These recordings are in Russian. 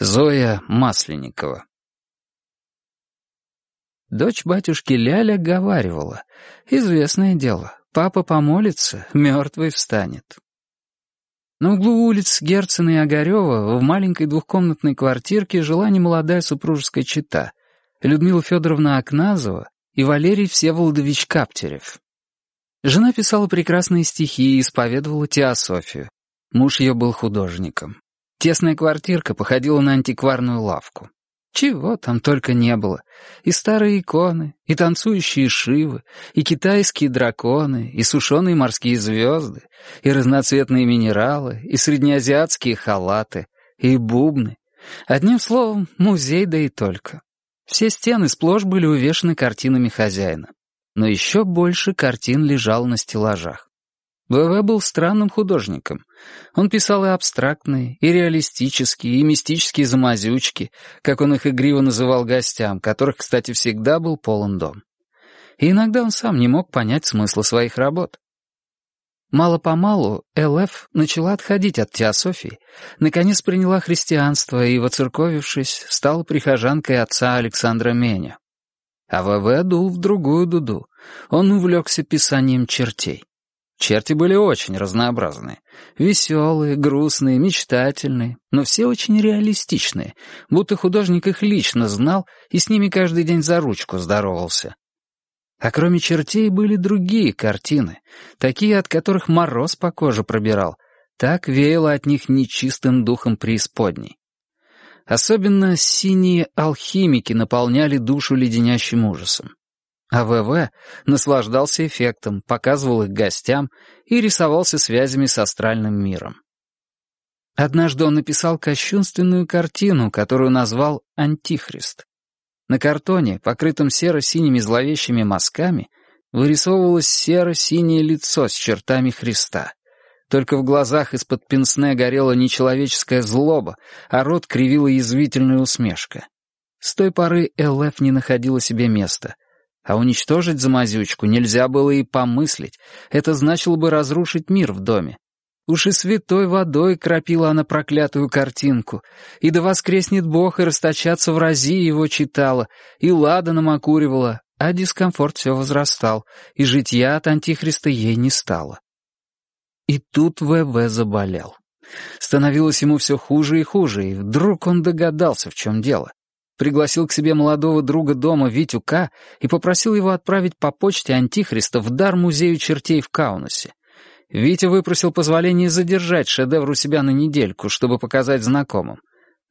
Зоя Масленникова Дочь батюшки Ляля говаривала. Известное дело, папа помолится, мертвый встанет. На углу улиц Герцена и Огарева в маленькой двухкомнатной квартирке жила немолодая супружеская чета Людмила Федоровна Акназова и Валерий Всеволодович Каптерев. Жена писала прекрасные стихи и исповедовала теософию. Муж ее был художником. Тесная квартирка походила на антикварную лавку. Чего там только не было. И старые иконы, и танцующие шивы, и китайские драконы, и сушеные морские звезды, и разноцветные минералы, и среднеазиатские халаты, и бубны. Одним словом, музей да и только. Все стены сплошь были увешаны картинами хозяина. Но еще больше картин лежало на стеллажах. ВВ был странным художником. Он писал и абстрактные, и реалистические, и мистические замазючки, как он их игриво называл гостям, которых, кстати, всегда был полон дом. И иногда он сам не мог понять смысла своих работ. Мало-помалу ЛФ начала отходить от теософии, наконец приняла христианство и, воцерковившись, стала прихожанкой отца Александра Меня. А ВВ дул в другую дуду. Он увлекся писанием чертей. Черти были очень разнообразные. Веселые, грустные, мечтательные, но все очень реалистичные, будто художник их лично знал и с ними каждый день за ручку здоровался. А кроме чертей были другие картины, такие, от которых мороз по коже пробирал. Так веяло от них нечистым духом преисподней. Особенно синие алхимики наполняли душу леденящим ужасом. А ВВ наслаждался эффектом, показывал их гостям и рисовался связями с астральным миром. Однажды он написал кощунственную картину, которую назвал «Антихрист». На картоне, покрытом серо-синими зловещими мазками, вырисовывалось серо-синее лицо с чертами Христа. Только в глазах из-под пенсне горела нечеловеческая злоба, а рот кривила язвительная усмешка. С той поры ЛФ не находила себе места — а уничтожить замазючку нельзя было и помыслить. Это значило бы разрушить мир в доме. Уж и святой водой кропила она проклятую картинку, и да воскреснет Бог, и расточаться в рази его читала, и ладаном окуривала, а дискомфорт все возрастал, и житья от Антихриста ей не стало. И тут ВВ заболел. Становилось ему все хуже и хуже, и вдруг он догадался, в чем дело пригласил к себе молодого друга дома Витю К. и попросил его отправить по почте Антихриста в дар музею чертей в Каунасе. Витя выпросил позволение задержать шедевр у себя на недельку, чтобы показать знакомым.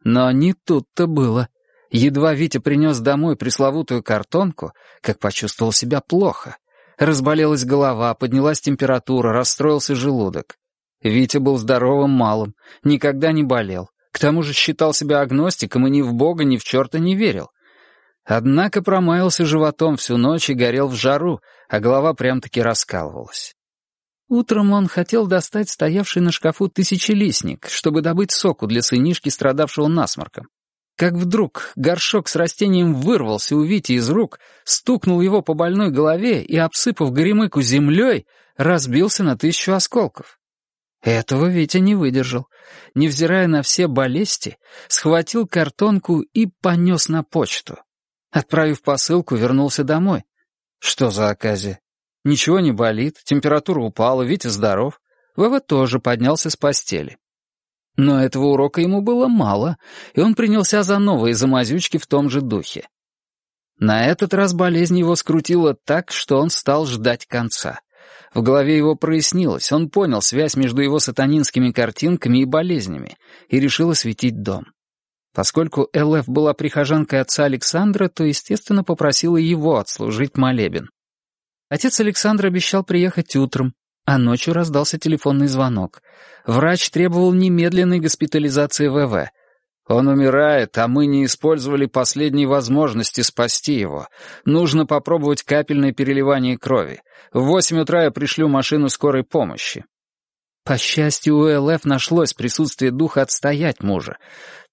Но не тут-то было. Едва Витя принес домой пресловутую картонку, как почувствовал себя плохо. Разболелась голова, поднялась температура, расстроился желудок. Витя был здоровым малым, никогда не болел. К тому же считал себя агностиком и ни в Бога, ни в черта не верил. Однако промаялся животом всю ночь и горел в жару, а голова прям-таки раскалывалась. Утром он хотел достать стоявший на шкафу тысячелистник, чтобы добыть соку для сынишки, страдавшего насморком. Как вдруг горшок с растением вырвался у Вити из рук, стукнул его по больной голове и, обсыпав горемыку землей, разбился на тысячу осколков. Этого Витя не выдержал. Невзирая на все болезни, схватил картонку и понес на почту. Отправив посылку, вернулся домой. Что за оказия? Ничего не болит, температура упала, Витя здоров. Вова тоже поднялся с постели. Но этого урока ему было мало, и он принялся за новые замазючки в том же духе. На этот раз болезнь его скрутила так, что он стал ждать конца — в голове его прояснилось, он понял связь между его сатанинскими картинками и болезнями и решил осветить дом. Поскольку ЛФ была прихожанкой отца Александра, то, естественно, попросила его отслужить молебен. Отец Александр обещал приехать утром, а ночью раздался телефонный звонок. Врач требовал немедленной госпитализации ВВ — он умирает, а мы не использовали последней возможности спасти его. Нужно попробовать капельное переливание крови. В восемь утра я пришлю машину скорой помощи». По счастью, у ЛФ нашлось присутствие духа отстоять мужа.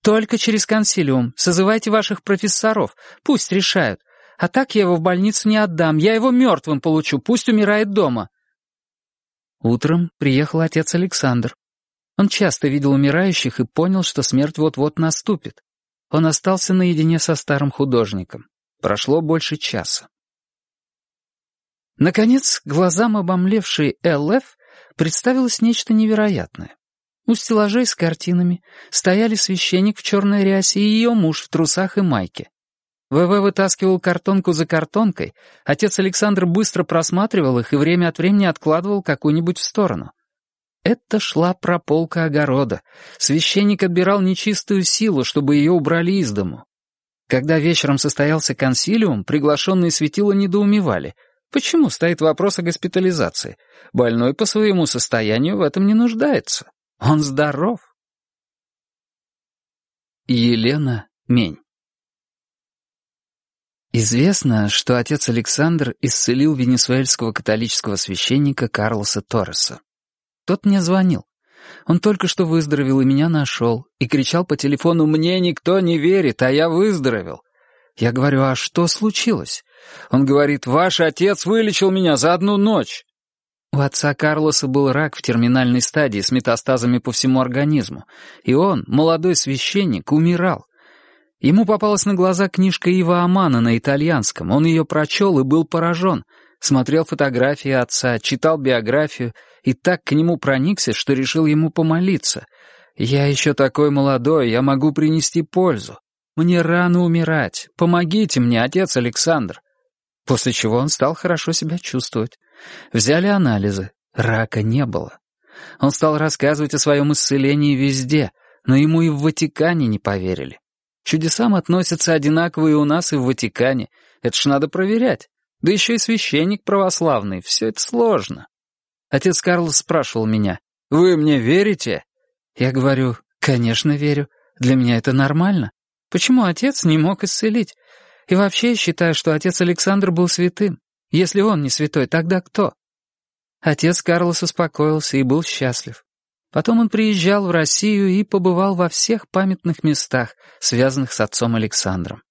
«Только через консилиум. Созывайте ваших профессоров. Пусть решают. А так я его в больницу не отдам. Я его мертвым получу. Пусть умирает дома». Утром приехал отец Александр. Он часто видел умирающих и понял, что смерть вот-вот наступит. Он остался наедине со старым художником. Прошло больше часа. Наконец, глазам обомлевшей ЛФ представилось нечто невероятное. У стеллажей с картинами стояли священник в черной рясе и ее муж в трусах и майке. ВВ вытаскивал картонку за картонкой, отец Александр быстро просматривал их и время от времени откладывал какую-нибудь в сторону. Это шла прополка огорода. Священник отбирал нечистую силу, чтобы ее убрали из дому. Когда вечером состоялся консилиум, приглашенные светила недоумевали. Почему стоит вопрос о госпитализации? Больной по своему состоянию в этом не нуждается. Он здоров. Елена Мень Известно, что отец Александр исцелил венесуэльского католического священника Карлоса Торреса. Тот мне звонил. Он только что выздоровел и меня нашел, и кричал по телефону «Мне никто не верит, а я выздоровел». Я говорю «А что случилось?» Он говорит «Ваш отец вылечил меня за одну ночь». У отца Карлоса был рак в терминальной стадии с метастазами по всему организму, и он, молодой священник, умирал. Ему попалась на глаза книжка Ива Амана на итальянском, он ее прочел и был поражен — смотрел фотографии отца, читал биографию и так к нему проникся, что решил ему помолиться. «Я еще такой молодой, я могу принести пользу. Мне рано умирать. Помогите мне, отец Александр». После чего он стал хорошо себя чувствовать. Взяли анализы. Рака не было. Он стал рассказывать о своем исцелении везде, но ему и в Ватикане не поверили. Чудесам относятся одинаково и у нас, и в Ватикане. Это ж надо проверять. Да еще и священник православный, все это сложно. Отец Карлос спрашивал меня, «Вы мне верите?» Я говорю, «Конечно верю. Для меня это нормально. Почему отец не мог исцелить? И вообще я считаю, что отец Александр был святым. Если он не святой, тогда кто?» Отец Карлос успокоился и был счастлив. Потом он приезжал в Россию и побывал во всех памятных местах, связанных с отцом Александром.